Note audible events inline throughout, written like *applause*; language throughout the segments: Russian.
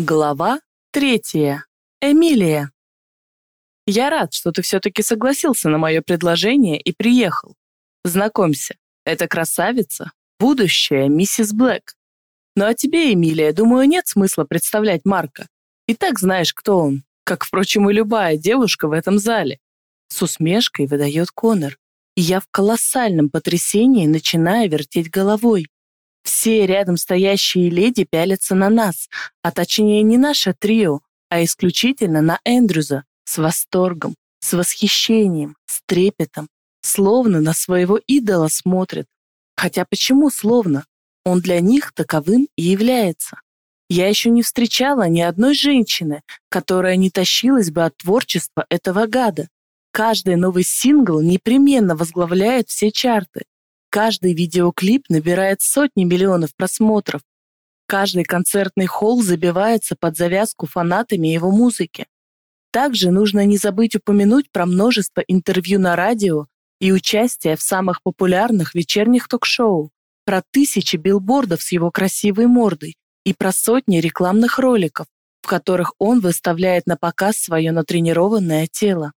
Глава третья. Эмилия. Я рад, что ты все-таки согласился на мое предложение и приехал. Знакомься, это красавица, будущая миссис Блэк. Ну а тебе, Эмилия, думаю, нет смысла представлять Марка. И так знаешь, кто он, как, впрочем, и любая девушка в этом зале. С усмешкой выдает Конор. И я в колоссальном потрясении начинаю вертеть головой. Все рядом стоящие леди пялятся на нас, а точнее не наше трио, а исключительно на Эндрюза, с восторгом, с восхищением, с трепетом, словно на своего идола смотрят. Хотя почему словно? Он для них таковым и является. Я еще не встречала ни одной женщины, которая не тащилась бы от творчества этого гада. Каждый новый сингл непременно возглавляет все чарты. Каждый видеоклип набирает сотни миллионов просмотров. Каждый концертный холл забивается под завязку фанатами его музыки. Также нужно не забыть упомянуть про множество интервью на радио и участие в самых популярных вечерних ток-шоу, про тысячи билбордов с его красивой мордой и про сотни рекламных роликов, в которых он выставляет на показ свое натренированное тело.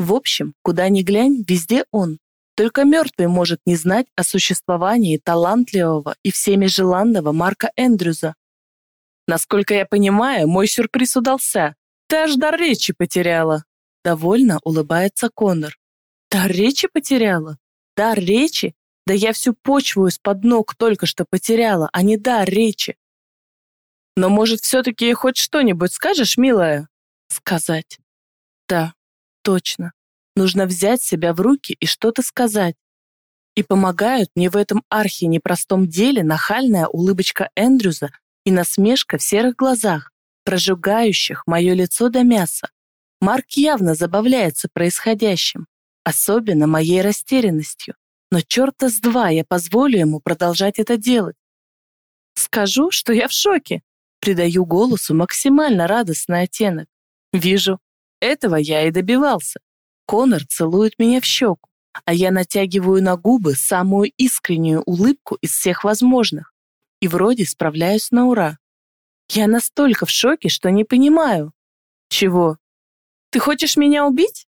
В общем, куда ни глянь, везде он. Только мертвый может не знать о существовании талантливого и всеми желанного Марка Эндрюза. Насколько я понимаю, мой сюрприз удался. Ты аж дар речи потеряла. Довольно улыбается Конор. Дар речи потеряла? Дар речи? Да я всю почву из-под ног только что потеряла, а не дар речи. Но, может, все-таки хоть что-нибудь скажешь, милая? Сказать. Да, точно. Нужно взять себя в руки и что-то сказать. И помогают мне в этом архе непростом деле нахальная улыбочка Эндрюза и насмешка в серых глазах, прожигающих мое лицо до мяса. Марк явно забавляется происходящим, особенно моей растерянностью. Но черта с два я позволю ему продолжать это делать. Скажу, что я в шоке. Придаю голосу максимально радостный оттенок. Вижу, этого я и добивался. Конор целует меня в щеку, а я натягиваю на губы самую искреннюю улыбку из всех возможных. И вроде справляюсь на ура. Я настолько в шоке, что не понимаю. Чего? Ты хочешь меня убить?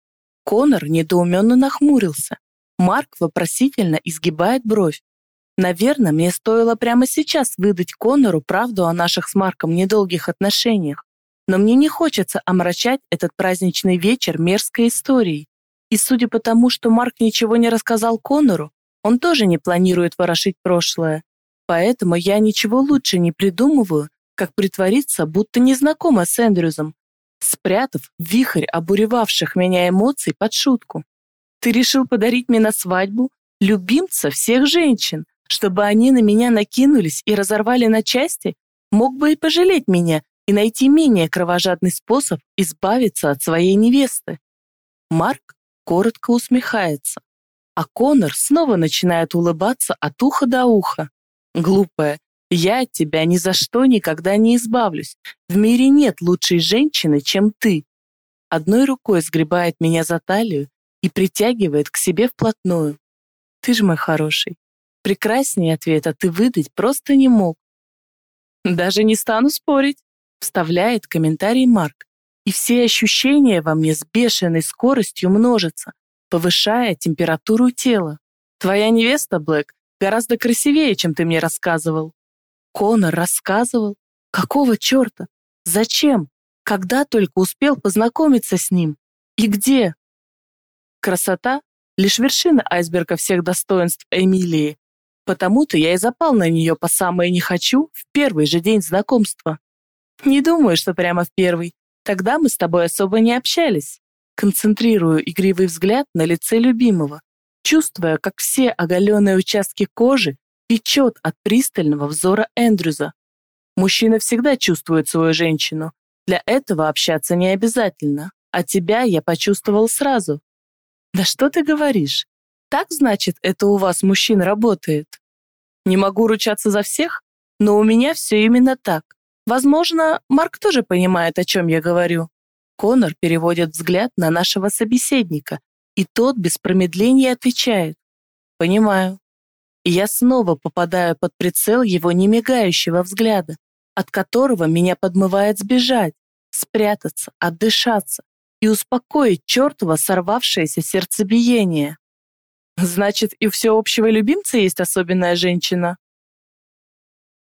Конор недоуменно нахмурился. Марк вопросительно изгибает бровь. Наверное, мне стоило прямо сейчас выдать Конору правду о наших с Марком недолгих отношениях но мне не хочется омрачать этот праздничный вечер мерзкой историей. И судя по тому, что Марк ничего не рассказал Конору, он тоже не планирует ворошить прошлое. Поэтому я ничего лучше не придумываю, как притвориться, будто не знакома с Эндрюзом, спрятав вихрь обуревавших меня эмоций под шутку. Ты решил подарить мне на свадьбу любимца всех женщин, чтобы они на меня накинулись и разорвали на части? Мог бы и пожалеть меня и найти менее кровожадный способ избавиться от своей невесты. Марк коротко усмехается, а Конор снова начинает улыбаться от уха до уха. Глупая, я от тебя ни за что никогда не избавлюсь. В мире нет лучшей женщины, чем ты. Одной рукой сгребает меня за талию и притягивает к себе вплотную. Ты же мой хороший. Прекраснее ответа ты выдать просто не мог. Даже не стану спорить вставляет комментарий Марк. И все ощущения во мне с бешеной скоростью множатся, повышая температуру тела. Твоя невеста, Блэк, гораздо красивее, чем ты мне рассказывал. Конор рассказывал? Какого черта? Зачем? Когда только успел познакомиться с ним? И где? Красота — лишь вершина айсберга всех достоинств Эмилии. Потому-то я и запал на нее по самое не хочу в первый же день знакомства. Не думаю, что прямо в первый. Тогда мы с тобой особо не общались. Концентрирую игривый взгляд на лице любимого, чувствуя, как все оголенные участки кожи печет от пристального взора Эндрюза. Мужчина всегда чувствует свою женщину. Для этого общаться не обязательно. А тебя я почувствовал сразу. Да что ты говоришь? Так, значит, это у вас мужчин работает? Не могу ручаться за всех, но у меня все именно так. Возможно, Марк тоже понимает, о чем я говорю. Конор переводит взгляд на нашего собеседника, и тот без промедления отвечает. Понимаю. И я снова попадаю под прицел его немигающего взгляда. от которого меня подмывает сбежать, спрятаться, отдышаться и успокоить чертово сорвавшееся сердцебиение. Значит, и у всеобщего любимца есть особенная женщина?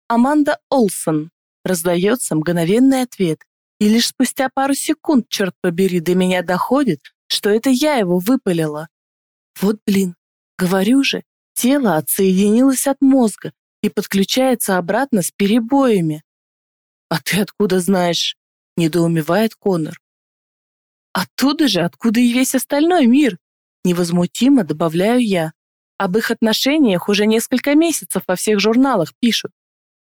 Аманда Олсон. Раздается мгновенный ответ. И лишь спустя пару секунд, черт побери, до меня доходит, что это я его выпалила. Вот блин, говорю же, тело отсоединилось от мозга и подключается обратно с перебоями. «А ты откуда знаешь?» — недоумевает Конор. «Оттуда же, откуда и весь остальной мир!» Невозмутимо добавляю я. Об их отношениях уже несколько месяцев во всех журналах пишут.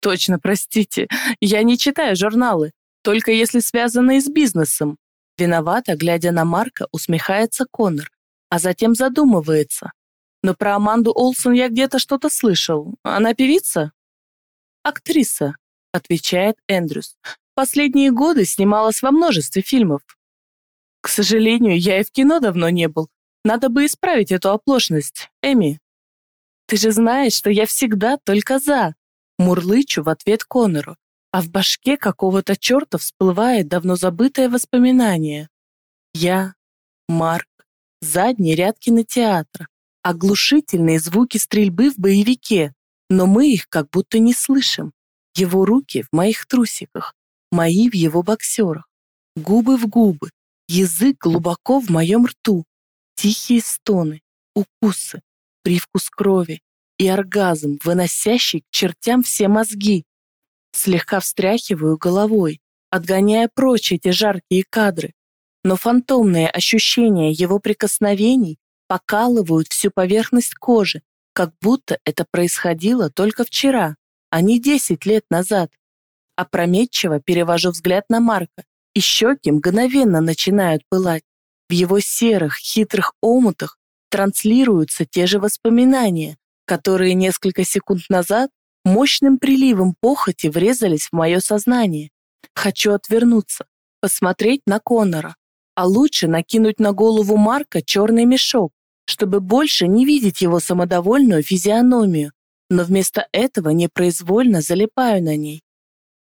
Точно, простите, я не читаю журналы, только если связанные с бизнесом. Виновато, глядя на Марка, усмехается Конор, а затем задумывается. Но про Аманду Олсон я где-то что-то слышал. Она певица? Актриса, отвечает Эндрюс. Последние годы снималась во множестве фильмов. К сожалению, я и в кино давно не был. Надо бы исправить эту оплошность. Эми, ты же знаешь, что я всегда только за. Мурлычу в ответ Конору, а в башке какого-то черта всплывает давно забытое воспоминание. Я, Марк, задний ряд кинотеатра, оглушительные звуки стрельбы в боевике, но мы их как будто не слышим. Его руки в моих трусиках, мои в его боксерах, губы в губы, язык глубоко в моем рту, тихие стоны, укусы, привкус крови, и оргазм, выносящий к чертям все мозги. Слегка встряхиваю головой, отгоняя прочь эти жаркие кадры, но фантомные ощущения его прикосновений покалывают всю поверхность кожи, как будто это происходило только вчера, а не десять лет назад. Опрометчиво перевожу взгляд на Марка, и щеки мгновенно начинают пылать. В его серых, хитрых омутах транслируются те же воспоминания, которые несколько секунд назад мощным приливом похоти врезались в мое сознание. Хочу отвернуться, посмотреть на Конора, а лучше накинуть на голову Марка черный мешок, чтобы больше не видеть его самодовольную физиономию, но вместо этого непроизвольно залипаю на ней.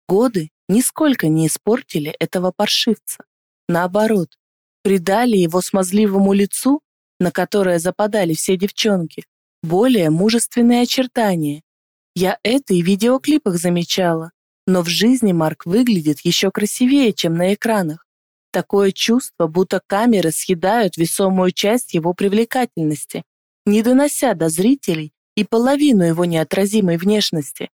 Годы нисколько не испортили этого паршивца. Наоборот, придали его смазливому лицу, на которое западали все девчонки, более мужественные очертания. Я это и в видеоклипах замечала, но в жизни Марк выглядит еще красивее, чем на экранах. Такое чувство, будто камеры съедают весомую часть его привлекательности, не донося до зрителей и половину его неотразимой внешности.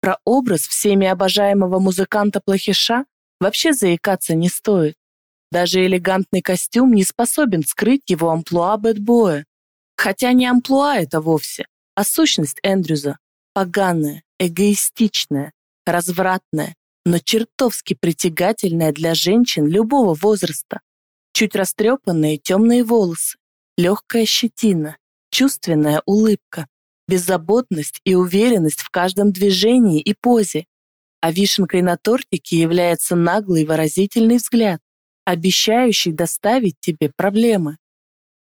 Про образ всеми обожаемого музыканта-плохиша вообще заикаться не стоит. Даже элегантный костюм не способен скрыть его амплуа бэтбоя, Хотя не амплуа это вовсе, а сущность Эндрюза. Поганая, эгоистичная, развратная, но чертовски притягательная для женщин любого возраста. Чуть растрепанные темные волосы, легкая щетина, чувственная улыбка, беззаботность и уверенность в каждом движении и позе. А вишенкой на тортике является наглый выразительный взгляд, обещающий доставить тебе проблемы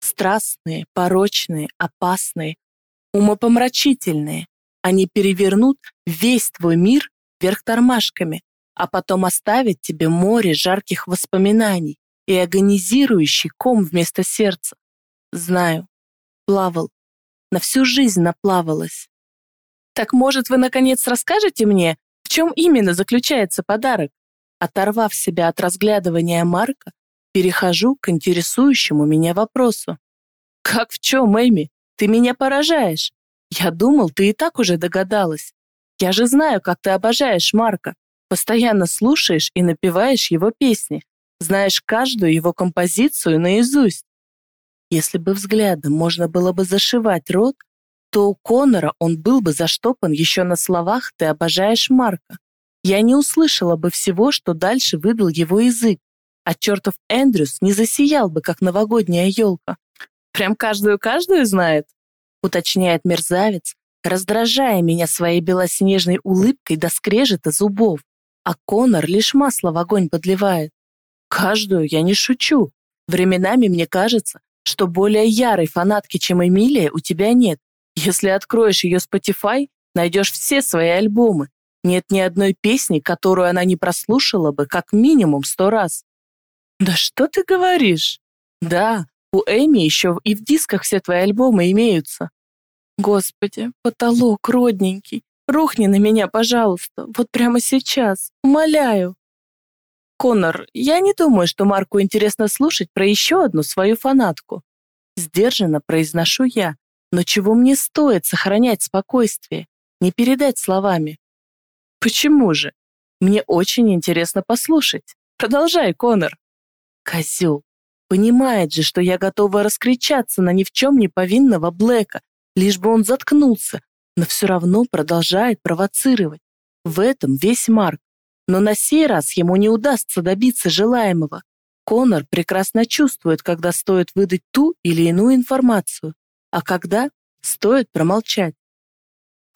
страстные, порочные, опасные, умопомрачительные. Они перевернут весь твой мир вверх тормашками, а потом оставят тебе море жарких воспоминаний и агонизирующий ком вместо сердца. Знаю, плавал, на всю жизнь наплавалась. Так может, вы наконец расскажете мне, в чем именно заключается подарок? Оторвав себя от разглядывания Марка, Перехожу к интересующему меня вопросу. «Как в чем, Эми? Ты меня поражаешь. Я думал, ты и так уже догадалась. Я же знаю, как ты обожаешь Марка. Постоянно слушаешь и напеваешь его песни. Знаешь каждую его композицию наизусть. Если бы взглядом можно было бы зашивать рот, то у Конора он был бы заштопан еще на словах «ты обожаешь Марка». Я не услышала бы всего, что дальше выдал его язык а чертов Эндрюс не засиял бы, как новогодняя елка. Прям каждую-каждую знает, уточняет мерзавец, раздражая меня своей белоснежной улыбкой до скрежета зубов, а Конор лишь масло в огонь подливает. Каждую я не шучу. Временами мне кажется, что более ярой фанатки, чем Эмилия, у тебя нет. Если откроешь ее Spotify, найдешь все свои альбомы. Нет ни одной песни, которую она не прослушала бы как минимум сто раз. Да что ты говоришь? Да, у Эми еще и в дисках все твои альбомы имеются. Господи, потолок родненький, рухни на меня, пожалуйста, вот прямо сейчас, умоляю. Конор, я не думаю, что Марку интересно слушать про еще одну свою фанатку. Сдержанно произношу я, но чего мне стоит сохранять спокойствие, не передать словами. Почему же? Мне очень интересно послушать. Продолжай, Конор. Козел. Понимает же, что я готова раскричаться на ни в чем не повинного Блэка, лишь бы он заткнулся, но все равно продолжает провоцировать. В этом весь Марк. Но на сей раз ему не удастся добиться желаемого. Конор прекрасно чувствует, когда стоит выдать ту или иную информацию, а когда стоит промолчать.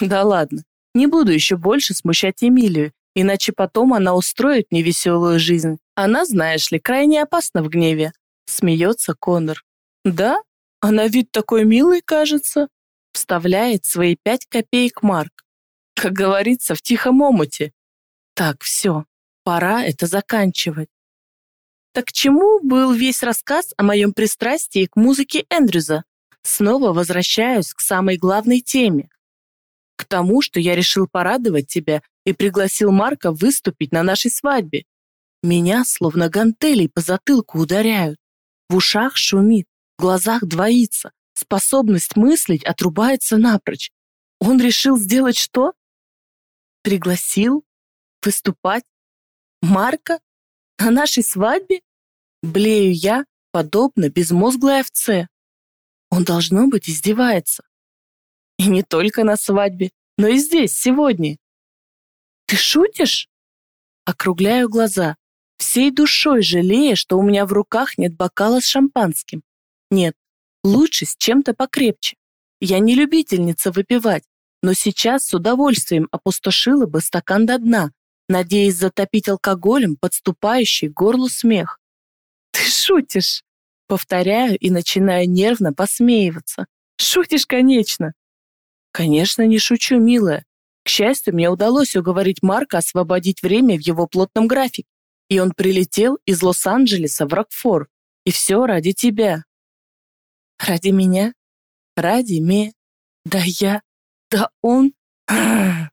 Да ладно, не буду еще больше смущать Эмилию, иначе потом она устроит мне веселую жизнь. Она, знаешь ли, крайне опасна в гневе. Смеется Конор. Да? Она вид такой милый, кажется. Вставляет свои пять копеек Марк. Как говорится, в тихом омуте. Так, все, пора это заканчивать. Так чему был весь рассказ о моем пристрастии к музыке Эндрюза? Снова возвращаюсь к самой главной теме. К тому, что я решил порадовать тебя и пригласил Марка выступить на нашей свадьбе. Меня словно гантелей по затылку ударяют. В ушах шумит, в глазах двоится, способность мыслить отрубается напрочь. Он решил сделать что? Пригласил выступать Марка на нашей свадьбе? Блею я, подобно безмозглой овце. Он, должно быть, издевается. И не только на свадьбе, но и здесь, сегодня. Ты шутишь? Округляю глаза, всей душой жалея, что у меня в руках нет бокала с шампанским. Нет, лучше с чем-то покрепче. Я не любительница выпивать, но сейчас с удовольствием опустошила бы стакан до дна, надеясь затопить алкоголем подступающий к горлу смех. «Ты шутишь!» Повторяю и начинаю нервно посмеиваться. «Шутишь, конечно!» «Конечно, не шучу, милая. К счастью, мне удалось уговорить Марка освободить время в его плотном графике, и он прилетел из Лос-Анджелеса в Рокфор. И все ради тебя. Ради меня? Ради me? Да я? Да он? *clears throat*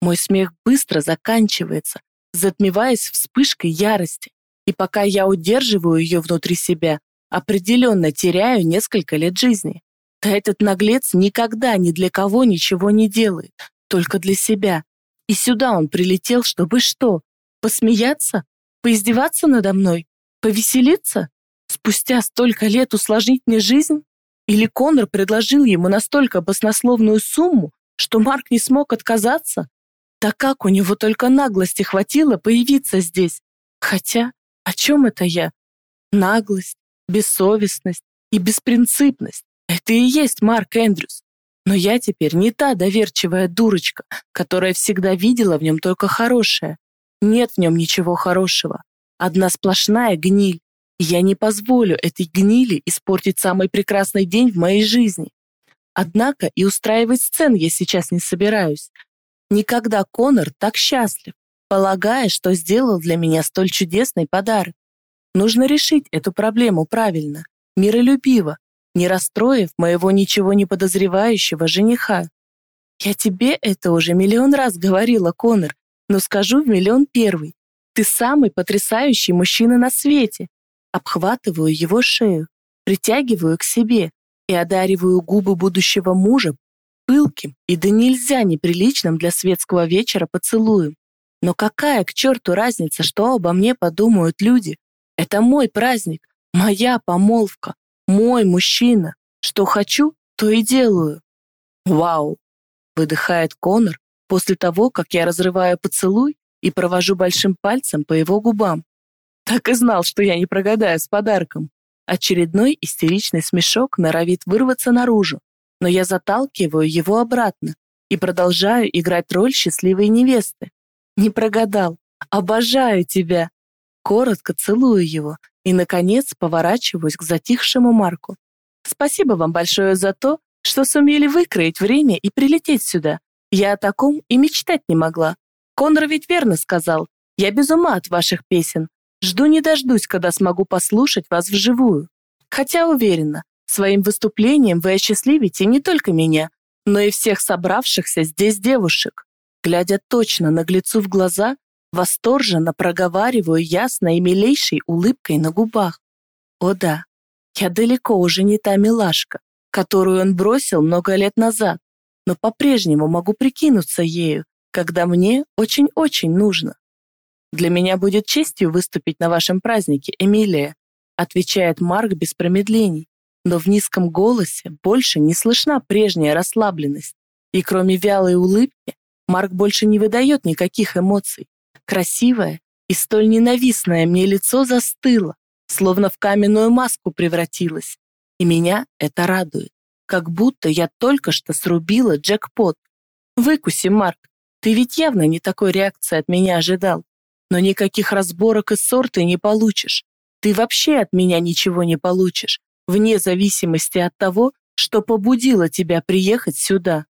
Мой смех быстро заканчивается, затмеваясь вспышкой ярости. И пока я удерживаю ее внутри себя, определенно теряю несколько лет жизни. Да этот наглец никогда ни для кого ничего не делает, только для себя. И сюда он прилетел, чтобы что? Посмеяться? Поиздеваться надо мной? Повеселиться? Спустя столько лет усложнить мне жизнь? Или Конор предложил ему настолько баснословную сумму, что Марк не смог отказаться? Да как у него только наглости хватило появиться здесь? Хотя, о чем это я? Наглость, бессовестность и беспринципность. Это и есть Марк Эндрюс. Но я теперь не та доверчивая дурочка, которая всегда видела в нем только хорошее. Нет в нем ничего хорошего. Одна сплошная гниль. Я не позволю этой гнили испортить самый прекрасный день в моей жизни. Однако и устраивать сцен я сейчас не собираюсь. Никогда Конор так счастлив, полагая, что сделал для меня столь чудесный подарок. Нужно решить эту проблему правильно, миролюбиво, не расстроив моего ничего не подозревающего жениха. Я тебе это уже миллион раз говорила, Конор, но скажу в миллион первый. Ты самый потрясающий мужчина на свете. Обхватываю его шею, притягиваю к себе и одариваю губы будущего мужа пылким и да нельзя неприличным для светского вечера поцелуем. Но какая к черту разница, что обо мне подумают люди? Это мой праздник, моя помолвка, мой мужчина. Что хочу, то и делаю. Вау, выдыхает Конор после того, как я разрываю поцелуй и провожу большим пальцем по его губам. Так и знал, что я не прогадаю с подарком. Очередной истеричный смешок норовит вырваться наружу, но я заталкиваю его обратно и продолжаю играть роль счастливой невесты. Не прогадал. Обожаю тебя. Коротко целую его и, наконец, поворачиваюсь к затихшему Марку. Спасибо вам большое за то, что сумели выкроить время и прилететь сюда. Я о таком и мечтать не могла. Конор ведь верно сказал. Я без ума от ваших песен. Жду не дождусь, когда смогу послушать вас вживую. Хотя уверена, своим выступлением вы осчастливите не только меня, но и всех собравшихся здесь девушек. Глядя точно наглецу в глаза, восторженно проговариваю ясно и милейшей улыбкой на губах. О да, я далеко уже не та милашка, которую он бросил много лет назад, но по-прежнему могу прикинуться ею, когда мне очень-очень нужно. Для меня будет честью выступить на вашем празднике, Эмилия, отвечает Марк без промедлений, но в низком голосе больше не слышна прежняя расслабленность. И кроме вялой улыбки, Марк больше не выдает никаких эмоций. Красивое и столь ненавистное мне лицо застыло, словно в каменную маску превратилась. И меня это радует. Как будто я только что срубила джекпот. Выкуси, Марк, ты ведь явно не такой реакции от меня ожидал. Но никаких разборок и ссор ты не получишь. Ты вообще от меня ничего не получишь, вне зависимости от того, что побудило тебя приехать сюда.